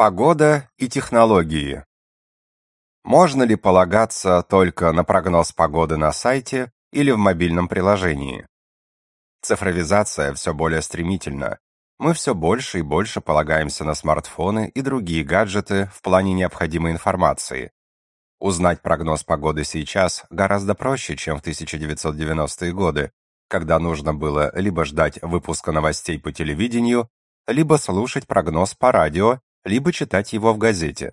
Погода и технологии. Можно ли полагаться только на прогноз погоды на сайте или в мобильном приложении? Цифровизация все более стремительна. Мы все больше и больше полагаемся на смартфоны и другие гаджеты в плане необходимой информации. Узнать прогноз погоды сейчас гораздо проще, чем в 1990-е годы, когда нужно было либо ждать выпуска новостей по телевидению, либо слушать прогноз по радио либо читать его в газете.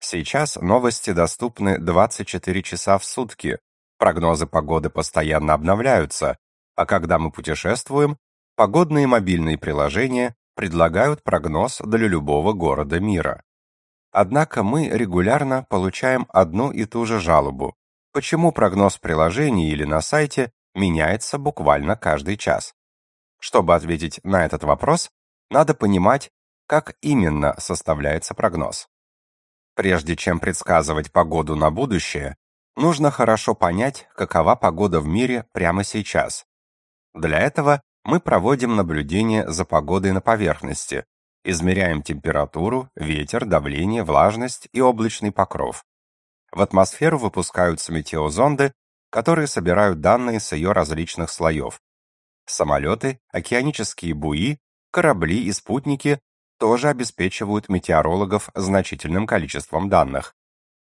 Сейчас новости доступны 24 часа в сутки, прогнозы погоды постоянно обновляются, а когда мы путешествуем, погодные мобильные приложения предлагают прогноз для любого города мира. Однако мы регулярно получаем одну и ту же жалобу. Почему прогноз в приложении или на сайте меняется буквально каждый час? Чтобы ответить на этот вопрос, надо понимать, как именно составляется прогноз? Прежде чем предсказывать погоду на будущее, нужно хорошо понять, какова погода в мире прямо сейчас. Для этого мы проводим наблюдение за погодой на поверхности, измеряем температуру, ветер, давление, влажность и облачный покров. В атмосферу выпускаются метеозонды, которые собирают данные с ее различных слоев. Самолеты, океанические буи, корабли и спутники тоже обеспечивают метеорологов значительным количеством данных.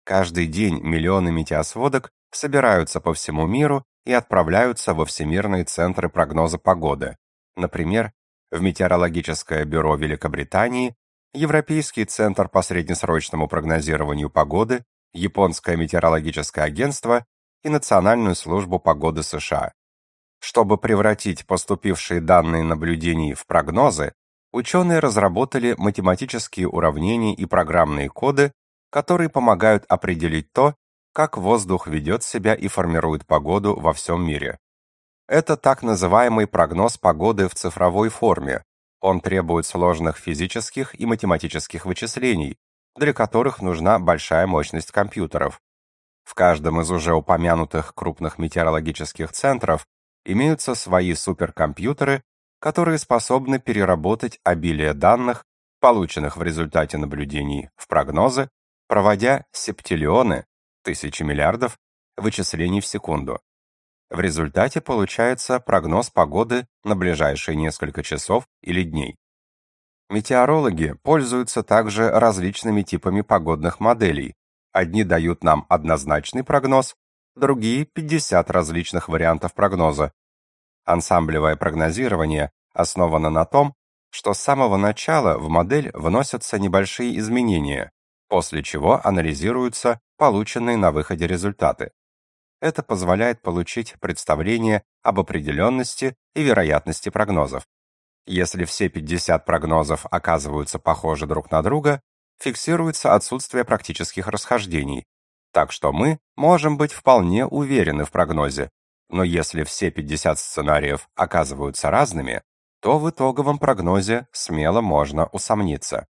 Каждый день миллионы метеосводок собираются по всему миру и отправляются во всемирные центры прогноза погоды. Например, в Метеорологическое бюро Великобритании, Европейский центр по среднесрочному прогнозированию погоды, Японское метеорологическое агентство и Национальную службу погоды США. Чтобы превратить поступившие данные наблюдений в прогнозы, ученые разработали математические уравнения и программные коды, которые помогают определить то, как воздух ведет себя и формирует погоду во всем мире. Это так называемый прогноз погоды в цифровой форме. Он требует сложных физических и математических вычислений, для которых нужна большая мощность компьютеров. В каждом из уже упомянутых крупных метеорологических центров имеются свои суперкомпьютеры, которые способны переработать обилие данных, полученных в результате наблюдений, в прогнозы, проводя септиллионы, тысячи миллиардов, вычислений в секунду. В результате получается прогноз погоды на ближайшие несколько часов или дней. Метеорологи пользуются также различными типами погодных моделей. Одни дают нам однозначный прогноз, другие 50 различных вариантов прогноза, Ансамблевое прогнозирование основано на том, что с самого начала в модель вносятся небольшие изменения, после чего анализируются полученные на выходе результаты. Это позволяет получить представление об определенности и вероятности прогнозов. Если все 50 прогнозов оказываются похожи друг на друга, фиксируется отсутствие практических расхождений, так что мы можем быть вполне уверены в прогнозе, но если все 50 сценариев оказываются разными, то в итоговом прогнозе смело можно усомниться.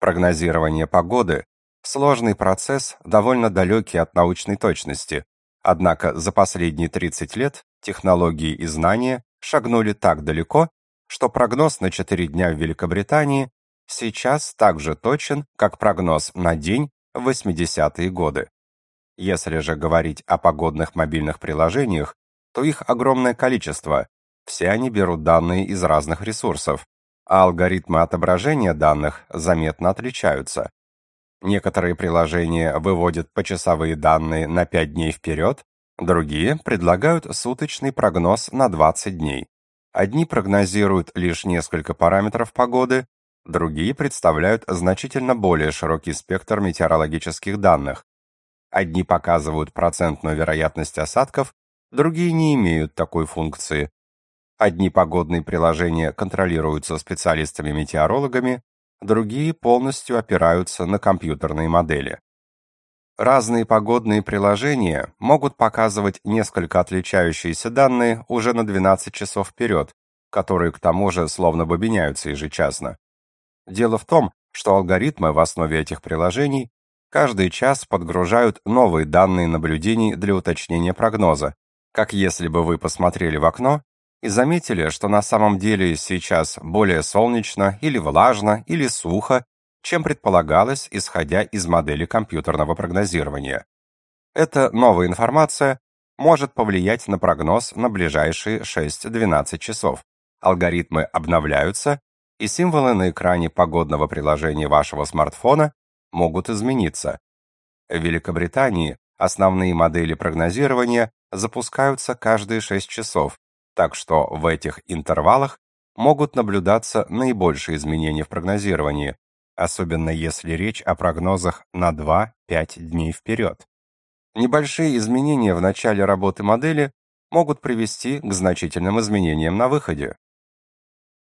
Прогнозирование погоды сложный процесс, довольно далекий от научной точности. Однако за последние 30 лет технологии и знания шагнули так далеко, что прогноз на 4 дня в Великобритании сейчас так же точен, как прогноз на день в 80-е годы. Если же говорить о погодных мобильных приложениях, то их огромное количество. Все они берут данные из разных ресурсов, а алгоритмы отображения данных заметно отличаются. Некоторые приложения выводят почасовые данные на 5 дней вперед, другие предлагают суточный прогноз на 20 дней. Одни прогнозируют лишь несколько параметров погоды, другие представляют значительно более широкий спектр метеорологических данных, Одни показывают процентную вероятность осадков, другие не имеют такой функции. Одни погодные приложения контролируются специалистами-метеорологами, другие полностью опираются на компьютерные модели. Разные погодные приложения могут показывать несколько отличающиеся данные уже на 12 часов вперед, которые к тому же словно бобиняются ежечасно. Дело в том, что алгоритмы в основе этих приложений Каждый час подгружают новые данные наблюдений для уточнения прогноза, как если бы вы посмотрели в окно и заметили, что на самом деле сейчас более солнечно или влажно или сухо, чем предполагалось, исходя из модели компьютерного прогнозирования. Эта новая информация может повлиять на прогноз на ближайшие 6-12 часов. Алгоритмы обновляются, и символы на экране погодного приложения вашего смартфона могут измениться. В Великобритании основные модели прогнозирования запускаются каждые 6 часов, так что в этих интервалах могут наблюдаться наибольшие изменения в прогнозировании, особенно если речь о прогнозах на 2-5 дней вперед. Небольшие изменения в начале работы модели могут привести к значительным изменениям на выходе.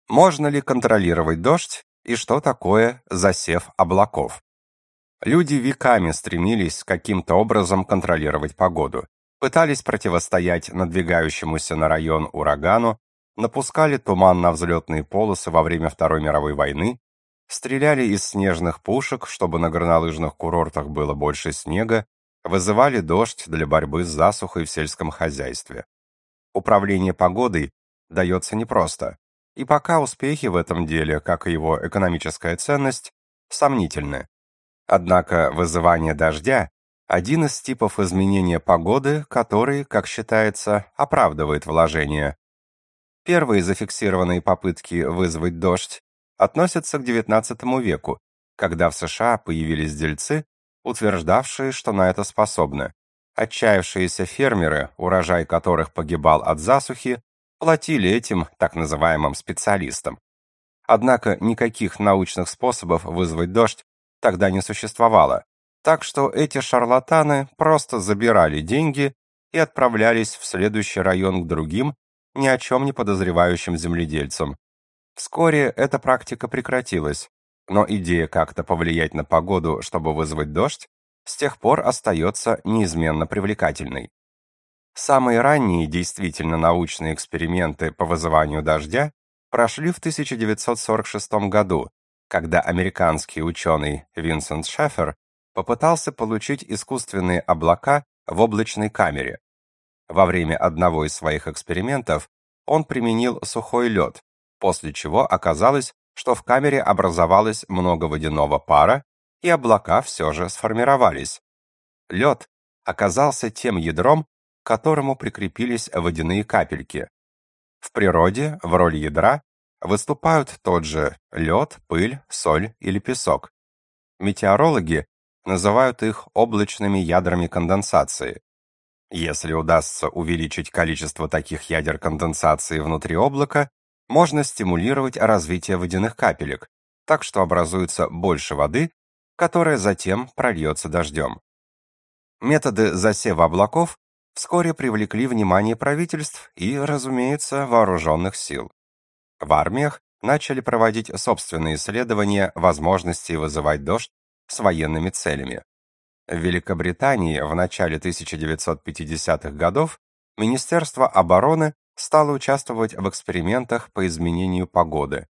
Можно ли контролировать дождь и что такое засев облаков? Люди веками стремились каким-то образом контролировать погоду. Пытались противостоять надвигающемуся на район урагану, напускали туман на взлетные полосы во время Второй мировой войны, стреляли из снежных пушек, чтобы на горнолыжных курортах было больше снега, вызывали дождь для борьбы с засухой в сельском хозяйстве. Управление погодой дается непросто, и пока успехи в этом деле, как и его экономическая ценность, сомнительны. Однако вызывание дождя – один из типов изменения погоды, который, как считается, оправдывает вложения. Первые зафиксированные попытки вызвать дождь относятся к XIX веку, когда в США появились дельцы, утверждавшие, что на это способны. Отчаявшиеся фермеры, урожай которых погибал от засухи, платили этим так называемым специалистам. Однако никаких научных способов вызвать дождь тогда не существовало, так что эти шарлатаны просто забирали деньги и отправлялись в следующий район к другим, ни о чем не подозревающим земледельцам. Вскоре эта практика прекратилась, но идея как-то повлиять на погоду, чтобы вызвать дождь, с тех пор остается неизменно привлекательной. Самые ранние действительно научные эксперименты по вызыванию дождя прошли в 1946 году, когда американский ученый Винсент Шефер попытался получить искусственные облака в облачной камере. Во время одного из своих экспериментов он применил сухой лед, после чего оказалось, что в камере образовалось много водяного пара, и облака все же сформировались. Лед оказался тем ядром, к которому прикрепились водяные капельки. В природе в роли ядра выступают тот же лед, пыль, соль или песок. Метеорологи называют их облачными ядрами конденсации. Если удастся увеличить количество таких ядер конденсации внутри облака, можно стимулировать развитие водяных капелек, так что образуется больше воды, которая затем прольется дождем. Методы засева облаков вскоре привлекли внимание правительств и, разумеется, вооруженных сил. В армиях начали проводить собственные исследования возможности вызывать дождь с военными целями. В Великобритании в начале 1950-х годов Министерство обороны стала участвовать в экспериментах по изменению погоды.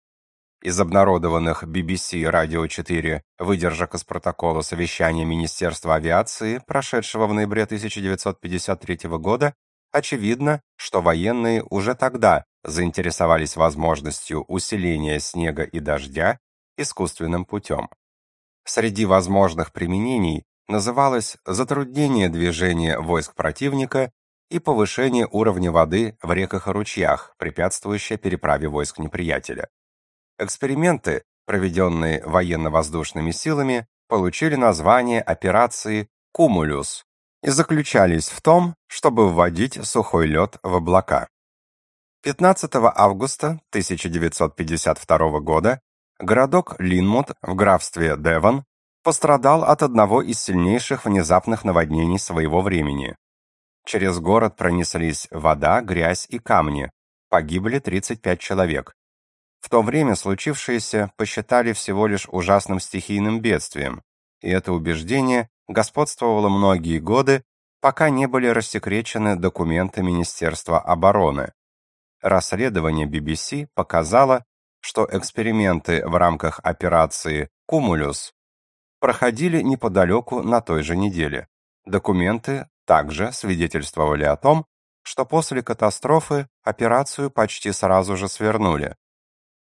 Из обнародованных BBC Radio 4 выдержек из протокола совещания Министерства авиации, прошедшего в ноябре 1953 года, очевидно, что военные уже тогда заинтересовались возможностью усиления снега и дождя искусственным путем. Среди возможных применений называлось затруднение движения войск противника и повышение уровня воды в реках и ручьях, препятствующее переправе войск неприятеля. Эксперименты, проведенные военно-воздушными силами, получили название операции «Кумулюс» и заключались в том, чтобы вводить сухой лед в облака. 15 августа 1952 года городок Линмут в графстве Девон пострадал от одного из сильнейших внезапных наводнений своего времени. Через город пронеслись вода, грязь и камни. Погибли 35 человек. В то время случившееся посчитали всего лишь ужасным стихийным бедствием, и это убеждение господствовало многие годы, пока не были рассекречены документы Министерства обороны. Расследование BBC показало, что эксперименты в рамках операции «Кумулюс» проходили неподалеку на той же неделе. Документы также свидетельствовали о том, что после катастрофы операцию почти сразу же свернули.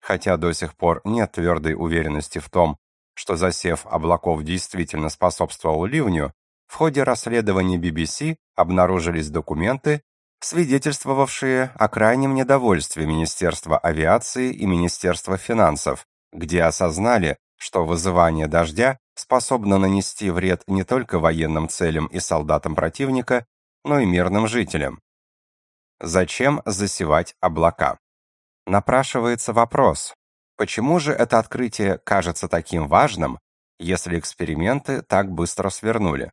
Хотя до сих пор нет твердой уверенности в том, что засев облаков действительно способствовал ливню, в ходе расследования BBC обнаружились документы, свидетельствовавшие о крайнем недовольстве Министерства авиации и Министерства финансов, где осознали, что вызывание дождя способно нанести вред не только военным целям и солдатам противника, но и мирным жителям. Зачем засевать облака? Напрашивается вопрос, почему же это открытие кажется таким важным, если эксперименты так быстро свернули?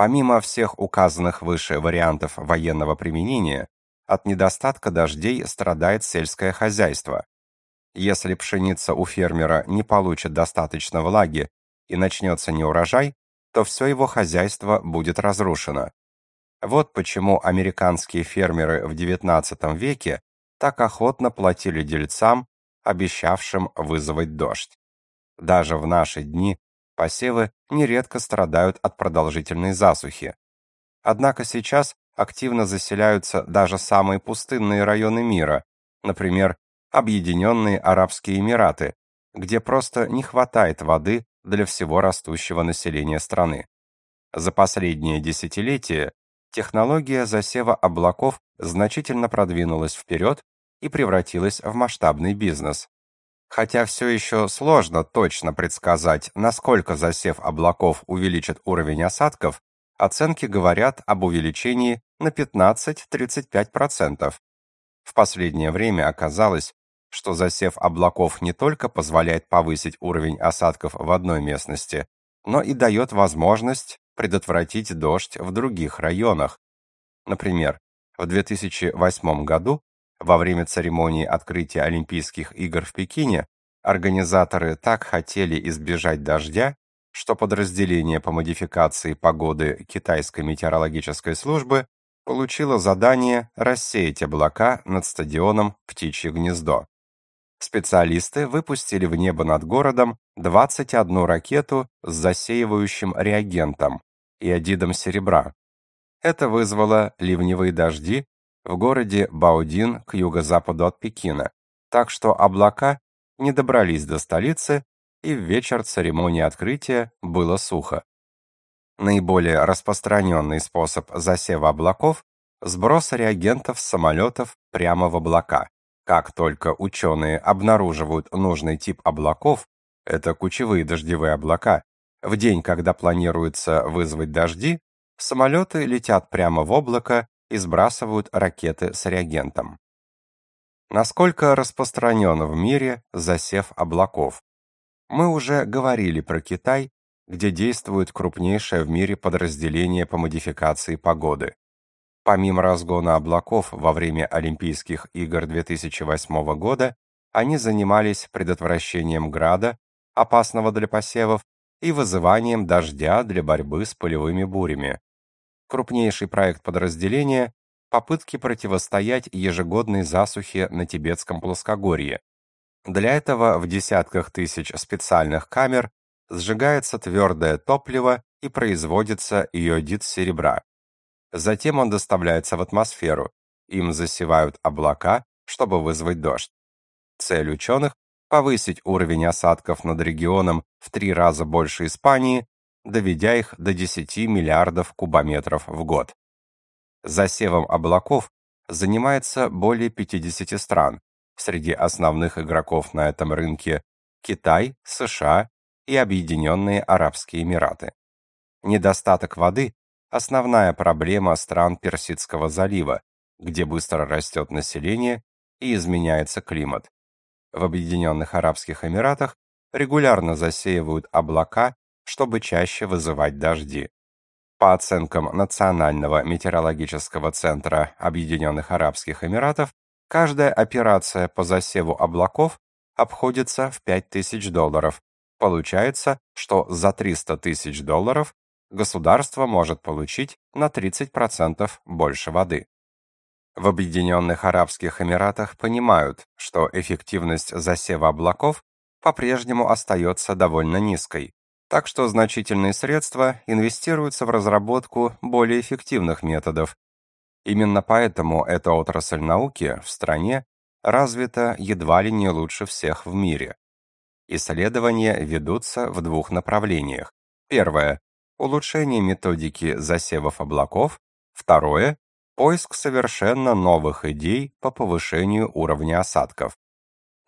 Помимо всех указанных выше вариантов военного применения, от недостатка дождей страдает сельское хозяйство. Если пшеница у фермера не получит достаточно влаги и начнется неурожай, то все его хозяйство будет разрушено. Вот почему американские фермеры в XIX веке так охотно платили дельцам, обещавшим вызвать дождь. Даже в наши дни посевы нередко страдают от продолжительной засухи. Однако сейчас активно заселяются даже самые пустынные районы мира, например, Объединенные Арабские Эмираты, где просто не хватает воды для всего растущего населения страны. За последние десятилетия технология засева облаков значительно продвинулась вперед и превратилась в масштабный бизнес. Хотя все еще сложно точно предсказать, насколько засев облаков увеличит уровень осадков, оценки говорят об увеличении на 15-35%. В последнее время оказалось, что засев облаков не только позволяет повысить уровень осадков в одной местности, но и дает возможность предотвратить дождь в других районах. Например, в 2008 году, во время церемонии открытия Олимпийских игр в Пекине, организаторы так хотели избежать дождя, что подразделение по модификации погоды китайской метеорологической службы получило задание рассеять облака над стадионом Птичье гнездо специалисты выпустили в небо над городом 21 ракету с засеивающим реагентом и одидом серебра. Это вызвало ливневые дожди в городе Баодин к юго-западу от Пекина, так что облака не добрались до столицы, и в вечер церемонии открытия было сухо. Наиболее распространенный способ засева облаков – сброс реагентов с самолетов прямо в облака. Как только ученые обнаруживают нужный тип облаков, это кучевые дождевые облака, в день, когда планируется вызвать дожди, самолеты летят прямо в облако и сбрасывают ракеты с реагентом. Насколько распространен в мире засев облаков? Мы уже говорили про Китай, где действует крупнейшее в мире подразделение по модификации погоды. Помимо разгона облаков во время Олимпийских игр 2008 года, они занимались предотвращением града, опасного для посевов, и вызыванием дождя для борьбы с полевыми бурями. Крупнейший проект подразделения попытки противостоять ежегодной засухе на тибетском плоскогорье. Для этого в десятках тысяч специальных камер сжигается твердое топливо и производится иодид серебра. Затем он доставляется в атмосферу. Им засевают облака, чтобы вызвать дождь. Цель ученых – повысить уровень осадков над регионом в три раза больше Испании, доведя их до 10 миллиардов кубометров в год. Засевом облаков занимается более 50 стран. Среди основных игроков на этом рынке Китай, США и Объединенные Арабские Эмираты. Недостаток воды основная проблема стран Персидского залива, где быстро растет население и изменяется климат. В Объединенных Арабских Эмиратах регулярно засеивают облака, чтобы чаще вызывать дожди. По оценкам Национального метеорологического центра Объединенных Арабских Эмиратов, каждая операция по засеву облаков обходится в 5000 долларов. Получается, что за 300 тысяч долларов государство может получить на 30% больше воды. В Объединенных Арабских Эмиратах понимают, что эффективность засева облаков по-прежнему остается довольно низкой, так что значительные средства инвестируются в разработку более эффективных методов. Именно поэтому эта отрасль науки в стране развита едва ли не лучше всех в мире. Исследования ведутся в двух направлениях. Первое улучшение методики засевов облаков, второе поиск совершенно новых идей по повышению уровня осадков.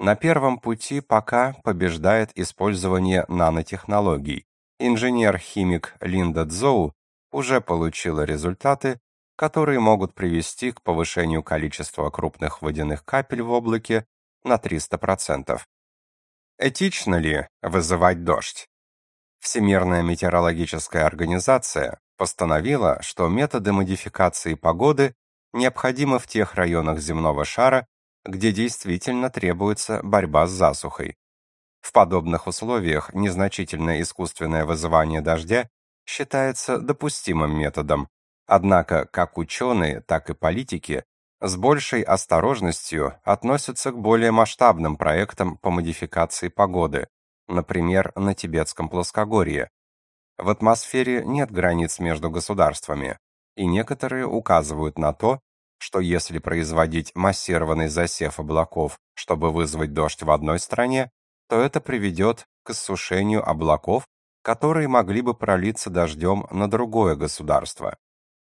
На первом пути пока побеждает использование нанотехнологий. Инженер-химик Линда Цзоу уже получила результаты, которые могут привести к повышению количества крупных водяных капель в облаке на 300%. Этично ли вызывать дождь? Всемирная метеорологическая организация постановила, что методы модификации погоды необходимы в тех районах земного шара, где действительно требуется борьба с засухой. В подобных условиях незначительное искусственное вызывание дождя считается допустимым методом. Однако как ученые, так и политики с большей осторожностью относятся к более масштабным проектам по модификации погоды, например, на Тибетском плоскогорье. В атмосфере нет границ между государствами, и некоторые указывают на то, что если производить массированный засев облаков, чтобы вызвать дождь в одной стране, то это приведет к иссушению облаков, которые могли бы пролиться дождем на другое государство.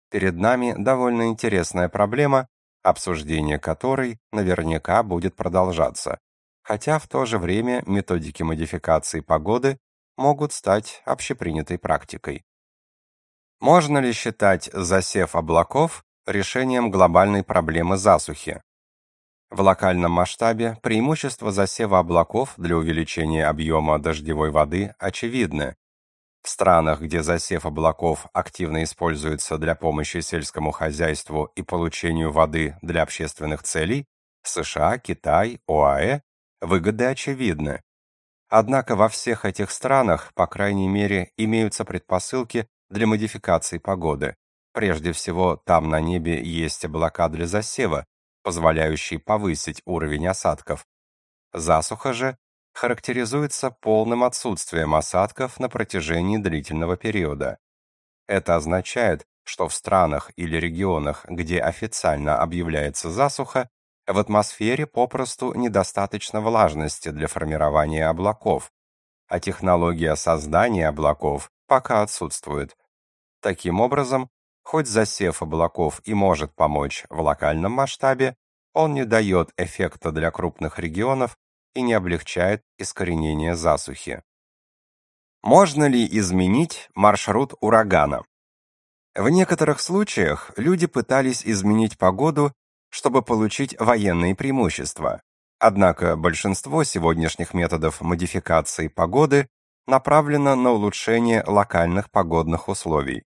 Перед нами довольно интересная проблема, обсуждение которой наверняка будет продолжаться, хотя в то же время методики модификации погоды могут стать общепринятой практикой. Можно ли считать засев облаков решением глобальной проблемы засухи. В локальном масштабе преимущество засева облаков для увеличения объема дождевой воды очевидны. В странах, где засев облаков активно используется для помощи сельскому хозяйству и получению воды для общественных целей, США, Китай, ОАЭ, выгоды очевидны. Однако во всех этих странах, по крайней мере, имеются предпосылки для модификации погоды. Прежде всего, там на небе есть облака для засева, позволяющие повысить уровень осадков. Засуха же характеризуется полным отсутствием осадков на протяжении длительного периода. Это означает, что в странах или регионах, где официально объявляется засуха, в атмосфере попросту недостаточно влажности для формирования облаков, а технология создания облаков пока отсутствует. Таким образом, Хоть засев облаков и может помочь в локальном масштабе, он не дает эффекта для крупных регионов и не облегчает искоренение засухи. Можно ли изменить маршрут урагана? В некоторых случаях люди пытались изменить погоду, чтобы получить военные преимущества. Однако большинство сегодняшних методов модификации погоды направлено на улучшение локальных погодных условий.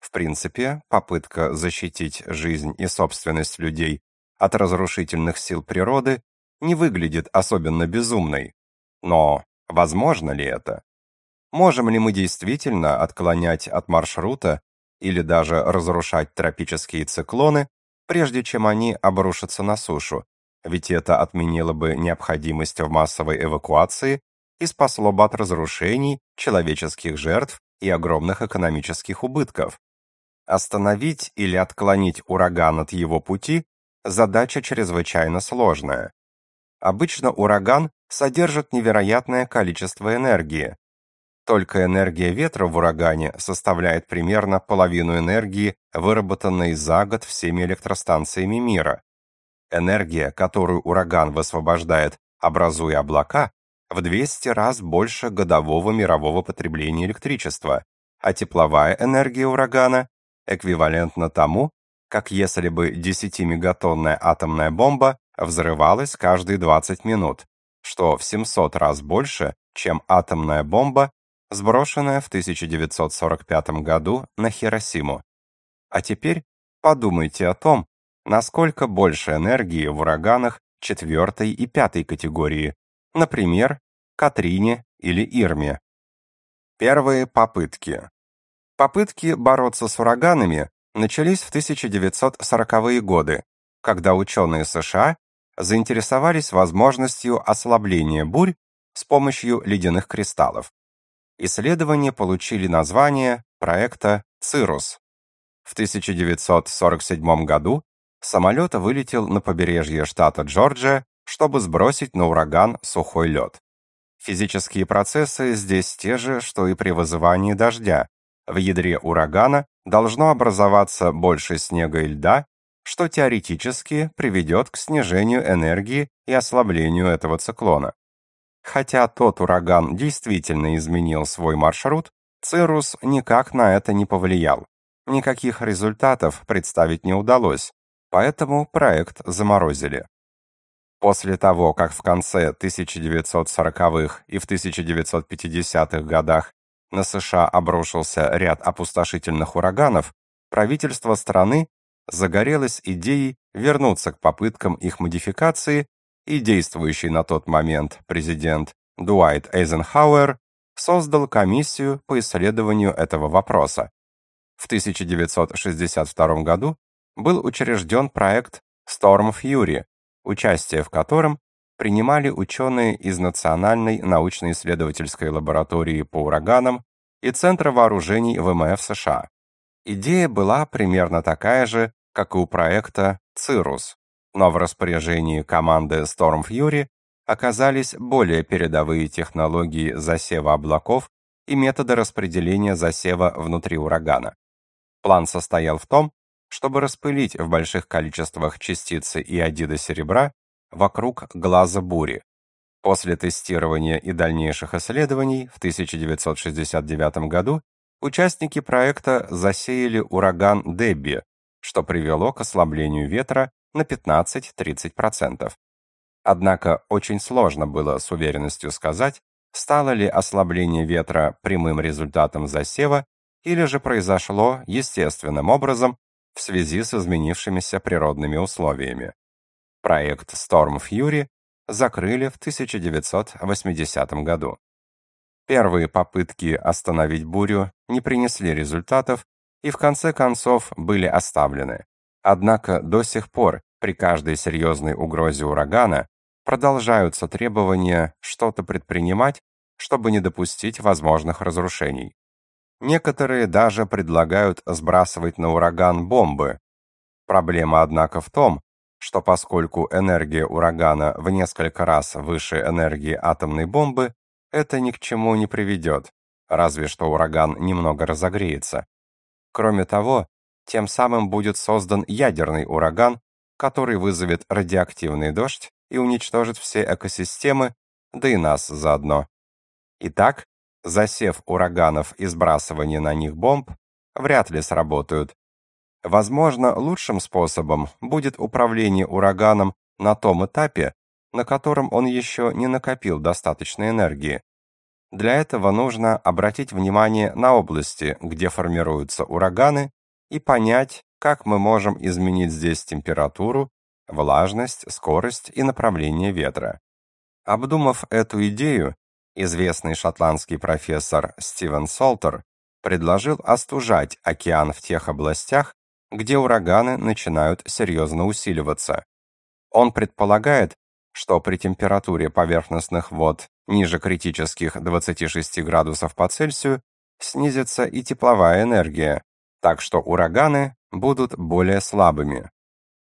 В принципе, попытка защитить жизнь и собственность людей от разрушительных сил природы не выглядит особенно безумной. Но возможно ли это? Можем ли мы действительно отклонять от маршрута или даже разрушать тропические циклоны, прежде чем они обрушатся на сушу? Ведь это отменило бы необходимость в массовой эвакуации и спасло бы от разрушений, человеческих жертв и огромных экономических убытков. Остановить или отклонить ураган от его пути задача чрезвычайно сложная. Обычно ураган содержит невероятное количество энергии. Только энергия ветра в урагане составляет примерно половину энергии, выработанной за год всеми электростанциями мира. Энергия, которую ураган высвобождает, образуя облака, в 200 раз больше годового мирового потребления электричества, а тепловая энергия урагана эквивалентно тому, как если бы 10-мегатонная атомная бомба взрывалась каждые 20 минут, что в 700 раз больше, чем атомная бомба, сброшенная в 1945 году на Хиросиму. А теперь подумайте о том, насколько больше энергии в ураганах четвертой и пятой категории, например, Катрине или Ирме. Первые попытки. Попытки бороться с ураганами начались в 1940-е годы, когда ученые США заинтересовались возможностью ослабления бурь с помощью ледяных кристаллов. Исследования получили название проекта «Цирус». В 1947 году самолет вылетел на побережье штата Джорджия, чтобы сбросить на ураган сухой лед. Физические процессы здесь те же, что и при вызывании дождя. В ядре урагана должно образоваться больше снега и льда, что теоретически приведет к снижению энергии и ослаблению этого циклона. Хотя тот ураган действительно изменил свой маршрут, Цирус никак на это не повлиял. Никаких результатов представить не удалось, поэтому проект заморозили. После того, как в конце 1940-х и в 1950-х годах на США обрушился ряд опустошительных ураганов, правительство страны загорелось идеей вернуться к попыткам их модификации, и действующий на тот момент президент Дуайт Эйзенхауэр создал комиссию по исследованию этого вопроса. В 1962 году был учрежден проект Storm Fury, участие в котором принимали ученые из Национальной научно-исследовательской лаборатории по ураганам и Центра вооружений ВМФ США. Идея была примерно такая же, как и у проекта Cirrus, но в распоряжении команды Storm Fury оказались более передовые технологии засева облаков и методы распределения засева внутри урагана. План состоял в том, чтобы распылить в больших количествах частицы иодида серебра вокруг глаза бури. После тестирования и дальнейших исследований в 1969 году участники проекта засеяли ураган Дебби, что привело к ослаблению ветра на 15-30%. Однако очень сложно было с уверенностью сказать, стало ли ослабление ветра прямым результатом засева или же произошло естественным образом в связи с изменившимися природными условиями. Проект Storm Fury закрыли в 1980 году. Первые попытки остановить бурю не принесли результатов и в конце концов были оставлены. Однако до сих пор при каждой серьезной угрозе урагана продолжаются требования что-то предпринимать, чтобы не допустить возможных разрушений. Некоторые даже предлагают сбрасывать на ураган бомбы. Проблема, однако, в том, что поскольку энергия урагана в несколько раз выше энергии атомной бомбы, это ни к чему не приведет, разве что ураган немного разогреется. Кроме того, тем самым будет создан ядерный ураган, который вызовет радиоактивный дождь и уничтожит все экосистемы, да и нас заодно. Итак, засев ураганов и сбрасывание на них бомб вряд ли сработают. Возможно, лучшим способом будет управление ураганом на том этапе, на котором он еще не накопил достаточной энергии. Для этого нужно обратить внимание на области, где формируются ураганы, и понять, как мы можем изменить здесь температуру, влажность, скорость и направление ветра. Обдумав эту идею, известный шотландский профессор Стивен Солтер предложил остужать океан в тех областях, где ураганы начинают серьезно усиливаться. Он предполагает, что при температуре поверхностных вод ниже критических 26 градусов по Цельсию снизится и тепловая энергия, так что ураганы будут более слабыми.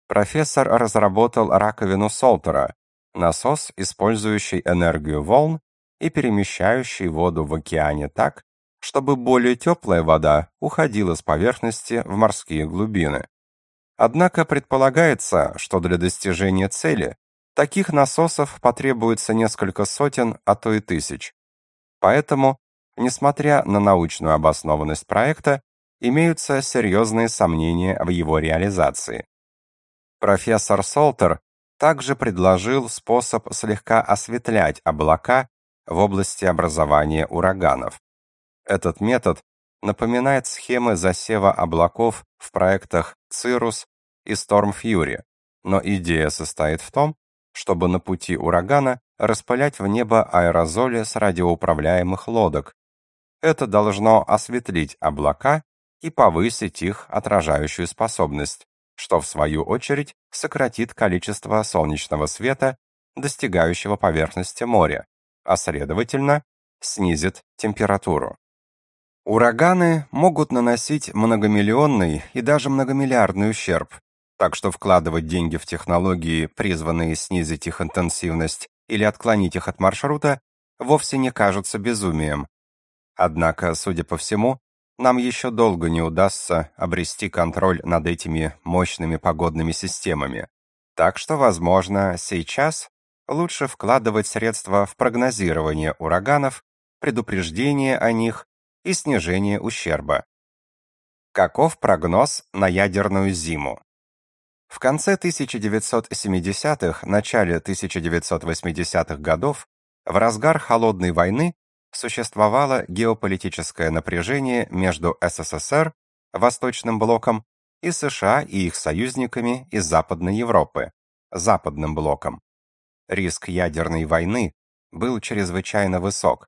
Профессор разработал раковину Солтера, насос, использующий энергию волн и перемещающий воду в океане так, чтобы более теплая вода уходила с поверхности в морские глубины. Однако предполагается, что для достижения цели таких насосов потребуется несколько сотен, а то и тысяч. Поэтому, несмотря на научную обоснованность проекта, имеются серьезные сомнения в его реализации. Профессор Солтер также предложил способ слегка осветлять облака в области образования ураганов. Этот метод напоминает схемы засева облаков в проектах Cirrus и Storm Fury, но идея состоит в том, чтобы на пути урагана распылять в небо аэрозоли с радиоуправляемых лодок. Это должно осветлить облака и повысить их отражающую способность, что в свою очередь сократит количество солнечного света, достигающего поверхности моря, а следовательно, снизит температуру. Ураганы могут наносить многомиллионный и даже многомиллиардный ущерб, так что вкладывать деньги в технологии, призванные снизить их интенсивность или отклонить их от маршрута, вовсе не кажутся безумием. Однако, судя по всему, нам еще долго не удастся обрести контроль над этими мощными погодными системами. Так что, возможно, сейчас лучше вкладывать средства в прогнозирование ураганов, предупреждение о них и снижение ущерба. Каков прогноз на ядерную зиму? В конце 1970-х, начале 1980-х годов, в разгар холодной войны существовало геополитическое напряжение между СССР, Восточным блоком, и США и их союзниками из Западной Европы, Западным блоком. Риск ядерной войны был чрезвычайно высок.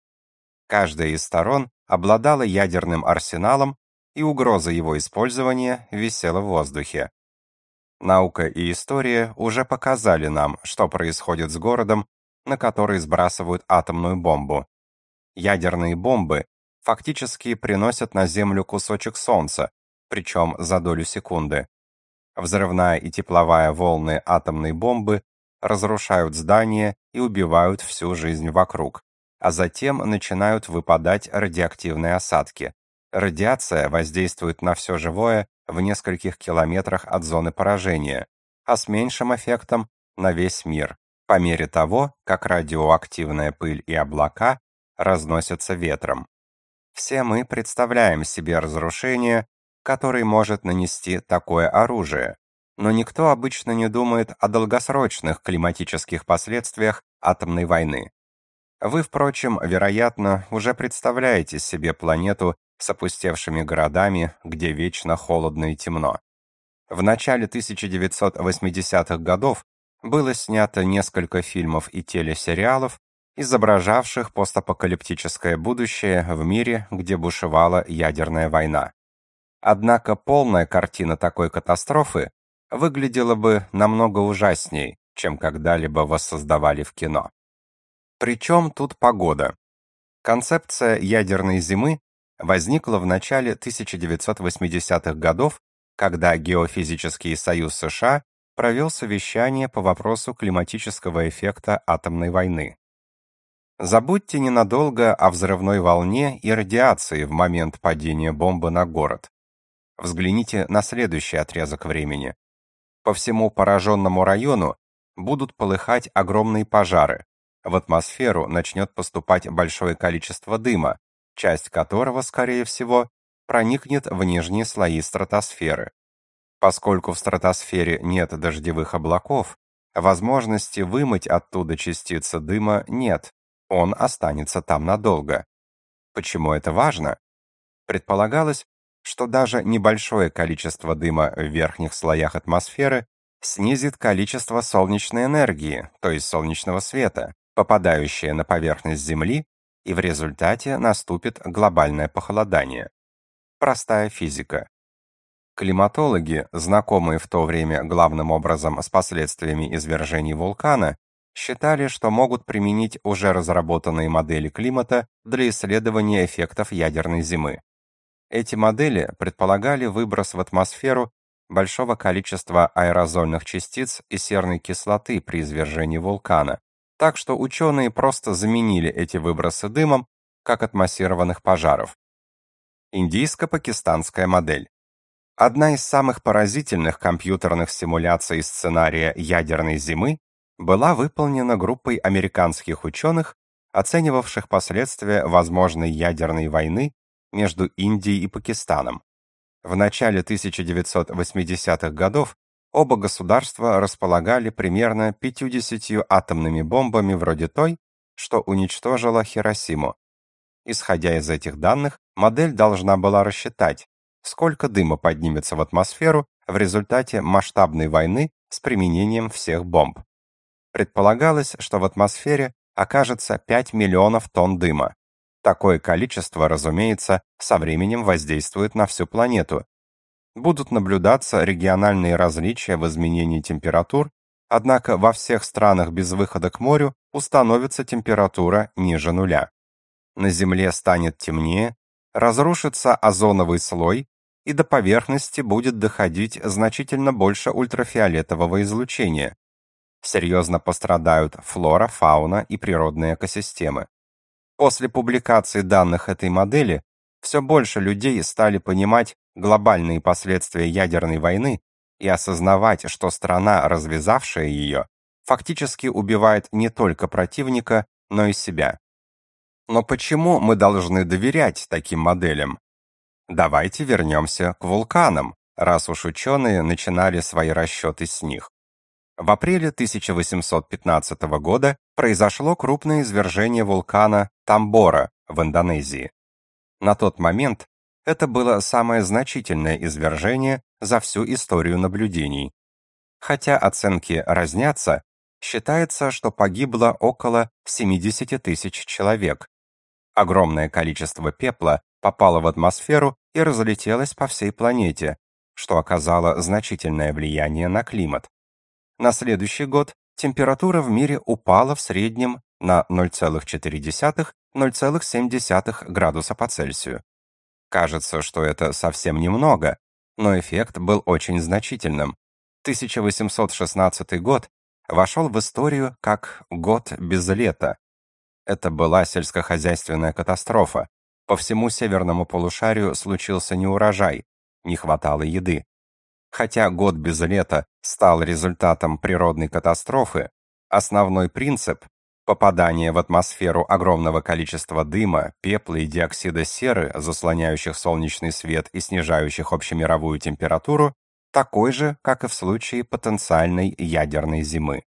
Каждая из сторон обладала ядерным арсеналом, и угроза его использования висела в воздухе. Наука и история уже показали нам, что происходит с городом, на который сбрасывают атомную бомбу. Ядерные бомбы фактически приносят на Землю кусочек солнца, причем за долю секунды. Взрывная и тепловая волны атомной бомбы разрушают здания и убивают всю жизнь вокруг, а затем начинают выпадать радиоактивные осадки. Радиация воздействует на все живое в нескольких километрах от зоны поражения, а с меньшим эффектом на весь мир, по мере того, как радиоактивная пыль и облака разносятся ветром. Все мы представляем себе разрушение, который может нанести такое оружие, но никто обычно не думает о долгосрочных климатических последствиях атомной войны. Вы, впрочем, вероятно, уже представляете себе планету с опустевшими городами, где вечно холодно и темно. В начале 1980-х годов было снято несколько фильмов и телесериалов, изображавших постапокалиптическое будущее в мире, где бушевала ядерная война. Однако полная картина такой катастрофы выглядела бы намного ужасней, чем когда-либо воссоздавали в кино. Причем тут погода. Концепция ядерной зимы возникла в начале 1980-х годов, когда Геофизический союз США провел совещание по вопросу климатического эффекта атомной войны. Забудьте ненадолго о взрывной волне и радиации в момент падения бомбы на город. Взгляните на следующий отрезок времени. По всему пораженному району будут полыхать огромные пожары. В атмосферу начнет поступать большое количество дыма, часть которого, скорее всего, проникнет в нижние слои стратосферы. Поскольку в стратосфере нет дождевых облаков, возможности вымыть оттуда частицы дыма нет, он останется там надолго. Почему это важно? Предполагалось, что даже небольшое количество дыма в верхних слоях атмосферы снизит количество солнечной энергии, то есть солнечного света, попадающее на поверхность Земли, и в результате наступит глобальное похолодание. Простая физика. Климатологи, знакомые в то время главным образом с последствиями извержений вулкана, считали, что могут применить уже разработанные модели климата для исследования эффектов ядерной зимы. Эти модели предполагали выброс в атмосферу большого количества аэрозольных частиц и серной кислоты при извержении вулкана, так что ученые просто заменили эти выбросы дымом, как от массированных пожаров. Индийско-пакистанская модель. Одна из самых поразительных компьютерных симуляций сценария ядерной зимы была выполнена группой американских ученых, оценивавших последствия возможной ядерной войны между Индией и Пакистаном. В начале 1980-х годов оба государства располагали примерно 50 атомными бомбами вроде той, что уничтожила Хиросиму. Исходя из этих данных, модель должна была рассчитать, сколько дыма поднимется в атмосферу в результате масштабной войны с применением всех бомб. Предполагалось, что в атмосфере окажется 5 миллионов тонн дыма. Такое количество, разумеется, со временем воздействует на всю планету. Будут наблюдаться региональные различия в изменении температур, однако во всех странах без выхода к морю установится температура ниже нуля. На Земле станет темнее, разрушится озоновый слой, и до поверхности будет доходить значительно больше ультрафиолетового излучения. Серьезно пострадают флора, фауна и природные экосистемы. После публикации данных этой модели все больше людей стали понимать глобальные последствия ядерной войны и осознавать, что страна, развязавшая ее, фактически убивает не только противника, но и себя. Но почему мы должны доверять таким моделям? Давайте вернемся к вулканам, раз уж ученые начинали свои расчеты с них. В апреле 1815 года произошло крупное извержение вулкана Тамбора в Индонезии. На тот момент это было самое значительное извержение за всю историю наблюдений. Хотя оценки разнятся, считается, что погибло около 70 тысяч человек. Огромное количество пепла попало в атмосферу и разлетелось по всей планете, что оказало значительное влияние на климат. На следующий год температура в мире упала в среднем на 0,4-0,7 градуса по Цельсию. Кажется, что это совсем немного, но эффект был очень значительным. 1816 год вошел в историю как год без лета. Это была сельскохозяйственная катастрофа. По всему северному полушарию случился неурожай, не хватало еды. Хотя год без лета стал результатом природной катастрофы, основной принцип попадание в атмосферу огромного количества дыма, пепла и диоксида серы, заслоняющих солнечный свет и снижающих общемировую температуру, такой же, как и в случае потенциальной ядерной зимы.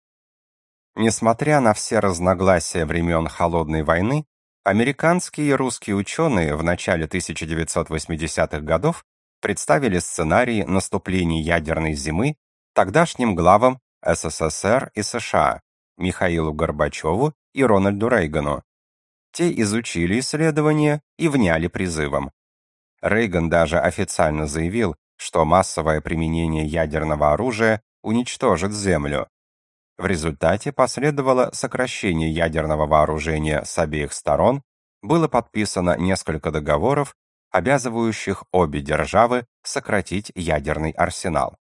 Несмотря на все разногласия времен Холодной войны, американские и русские ученые в начале 1980-х годов представили сценарий наступления ядерной зимы тогдашним главам СССР и США Михаилу Горбачеву и Рональду Рейгану. Те изучили исследования и вняли призывам. Рейган даже официально заявил, что массовое применение ядерного оружия уничтожит Землю. В результате последовало сокращение ядерного вооружения с обеих сторон, было подписано несколько договоров обязывающих обе державы сократить ядерный арсенал.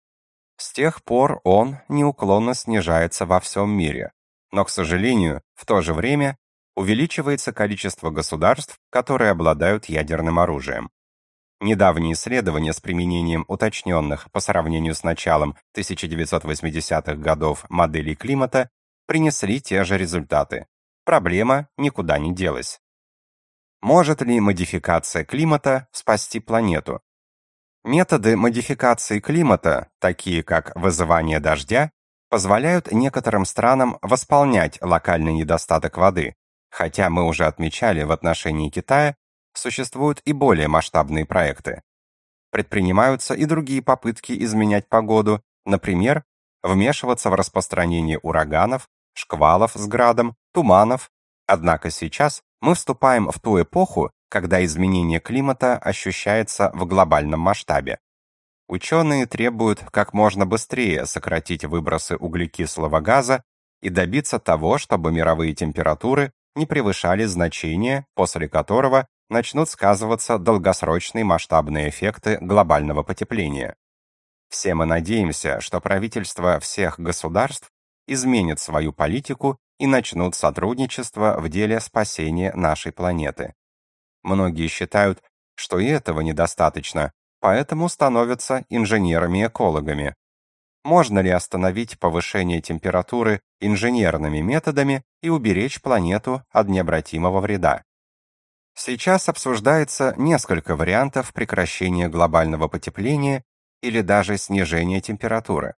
С тех пор он неуклонно снижается во всем мире, но, к сожалению, в то же время увеличивается количество государств, которые обладают ядерным оружием. Недавние исследования с применением уточненных по сравнению с началом 1980-х годов моделей климата принесли те же результаты. Проблема никуда не делась. Может ли модификация климата спасти планету? Методы модификации климата, такие как вызывание дождя, позволяют некоторым странам восполнять локальный недостаток воды, хотя мы уже отмечали в отношении Китая, существуют и более масштабные проекты. Предпринимаются и другие попытки изменять погоду, например, вмешиваться в распространение ураганов, шквалов с градом, туманов. Однако сейчас мы вступаем в ту эпоху, когда изменение климата ощущается в глобальном масштабе. Ученые требуют как можно быстрее сократить выбросы углекислого газа и добиться того, чтобы мировые температуры не превышали значения, после которого начнут сказываться долгосрочные масштабные эффекты глобального потепления. Все мы надеемся, что правительства всех государств изменят свою политику и начнут сотрудничество в деле спасения нашей планеты. Многие считают, что и этого недостаточно, поэтому становятся инженерами-экологами. Можно ли остановить повышение температуры инженерными методами и уберечь планету от необратимого вреда? Сейчас обсуждается несколько вариантов прекращения глобального потепления или даже снижения температуры.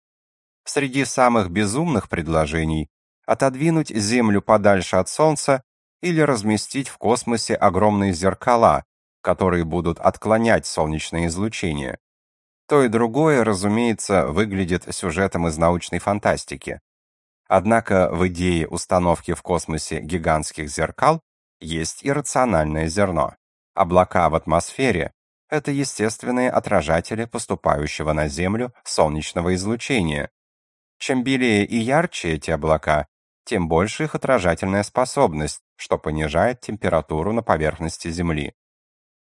Среди самых безумных предложений отодвинуть Землю подальше от Солнца или разместить в космосе огромные зеркала, которые будут отклонять солнечное излучение. То и другое, разумеется, выглядит сюжетом из научной фантастики. Однако в идее установки в космосе гигантских зеркал есть и рациональное зерно. Облака в атмосфере — это естественные отражатели поступающего на Землю солнечного излучения. Чем белее и ярче эти облака, тем больше их отражательная способность, что понижает температуру на поверхности Земли.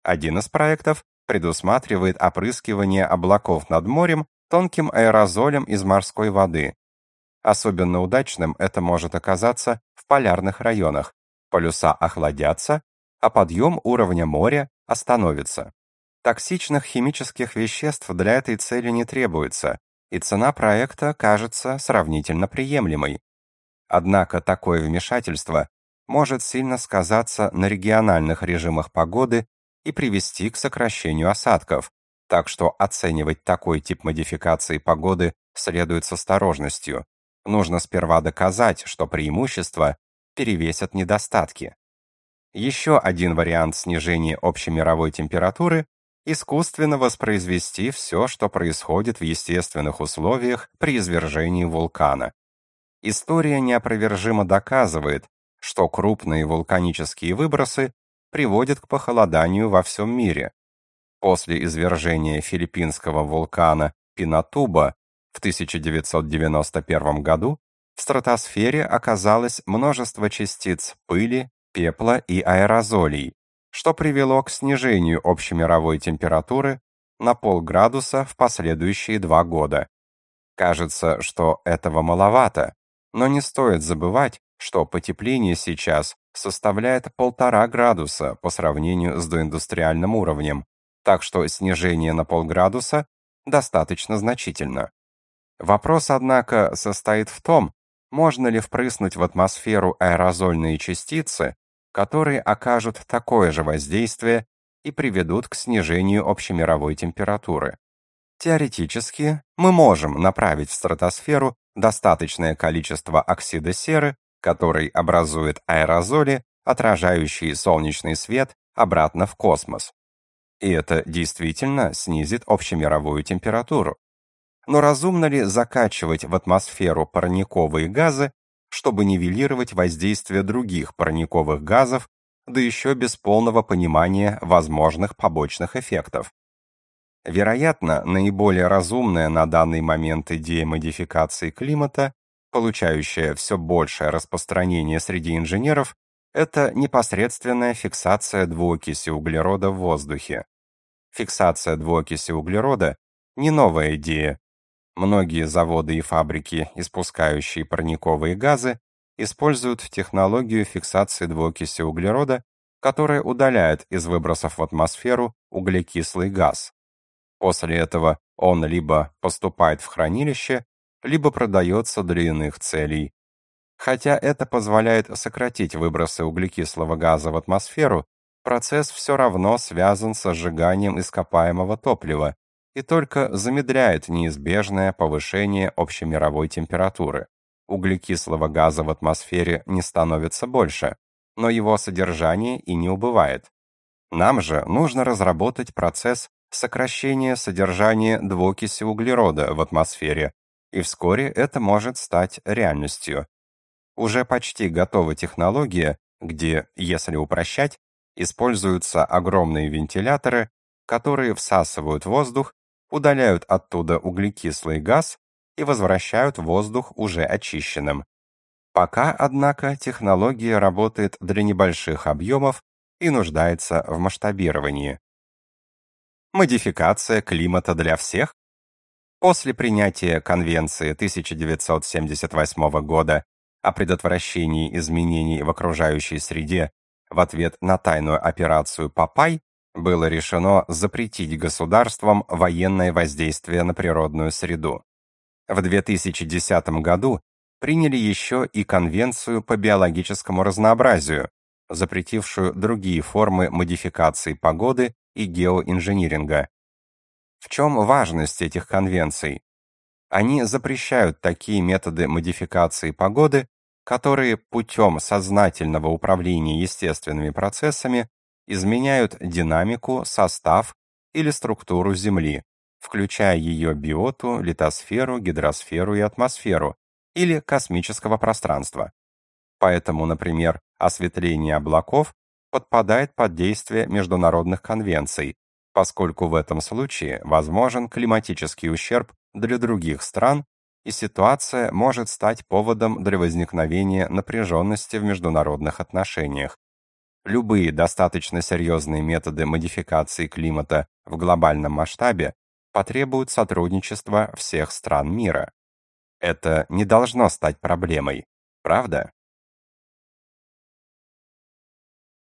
Один из проектов предусматривает опрыскивание облаков над морем тонким аэрозолем из морской воды. Особенно удачным это может оказаться в полярных районах. Полюса охладятся, а подъем уровня моря остановится. Токсичных химических веществ для этой цели не требуется, и цена проекта кажется сравнительно приемлемой. Однако такое вмешательство может сильно сказаться на региональных режимах погоды и привести к сокращению осадков, так что оценивать такой тип модификации погоды следует с осторожностью. Нужно сперва доказать, что преимущества перевесят недостатки. Еще один вариант снижения общемировой температуры искусственно воспроизвести все, что происходит в естественных условиях при извержении вулкана. История неопровержимо доказывает, что крупные вулканические выбросы приводят к похолоданию во всем мире. После извержения филиппинского вулкана Пинатуба в 1991 году в стратосфере оказалось множество частиц пыли, пепла и аэрозолей, что привело к снижению общемировой температуры на полградуса в последующие два года. Кажется, что этого маловато, но не стоит забывать, что потепление сейчас составляет полтора градуса по сравнению с доиндустриальным уровнем, так что снижение на полградуса достаточно значительно. Вопрос, однако, состоит в том, можно ли впрыснуть в атмосферу аэрозольные частицы, которые окажут такое же воздействие и приведут к снижению общемировой температуры. Теоретически, мы можем направить в стратосферу достаточное количество оксида серы, который образует аэрозоли, отражающие солнечный свет обратно в космос. И это действительно снизит общемировую температуру. Но разумно ли закачивать в атмосферу парниковые газы, чтобы нивелировать воздействие других парниковых газов, да еще без полного понимания возможных побочных эффектов? Вероятно, наиболее разумная на данный момент идея модификации климата, получающая все большее распространение среди инженеров, это непосредственная фиксация двуокиси углерода в воздухе. Фиксация двуокиси углерода не новая идея. Многие заводы и фабрики, испускающие парниковые газы, используют технологию фиксации двуокиси углерода, которая удаляет из выбросов в атмосферу углекислый газ. После этого он либо поступает в хранилище, либо продается для иных целей. Хотя это позволяет сократить выбросы углекислого газа в атмосферу, процесс все равно связан с сжиганием ископаемого топлива и только замедляет неизбежное повышение общемировой температуры. Углекислого газа в атмосфере не становится больше, но его содержание и не убывает. Нам же нужно разработать процесс сокращения содержания двуокиси углерода в атмосфере, и вскоре это может стать реальностью. Уже почти готова технология, где, если упрощать, используются огромные вентиляторы, которые всасывают воздух, удаляют оттуда углекислый газ и возвращают воздух уже очищенным. Пока, однако, технология работает для небольших объемов и нуждается в масштабировании. Модификация климата для всех? После принятия Конвенции 1978 года о предотвращении изменений в окружающей среде в ответ на тайную операцию Папай было решено запретить государствам военное воздействие на природную среду. В 2010 году приняли еще и Конвенцию по биологическому разнообразию, запретившую другие формы модификации погоды и геоинжиниринга. В чем важность этих конвенций? Они запрещают такие методы модификации погоды, которые путем сознательного управления естественными процессами изменяют динамику, состав или структуру Земли, включая ее биоту, литосферу, гидросферу и атмосферу, или космического пространства. Поэтому, например, осветление облаков подпадает под действие международных конвенций, поскольку в этом случае возможен климатический ущерб для других стран, и ситуация может стать поводом для возникновения напряженности в международных отношениях. Любые достаточно серьезные методы модификации климата в глобальном масштабе потребуют сотрудничества всех стран мира. Это не должно стать проблемой, правда?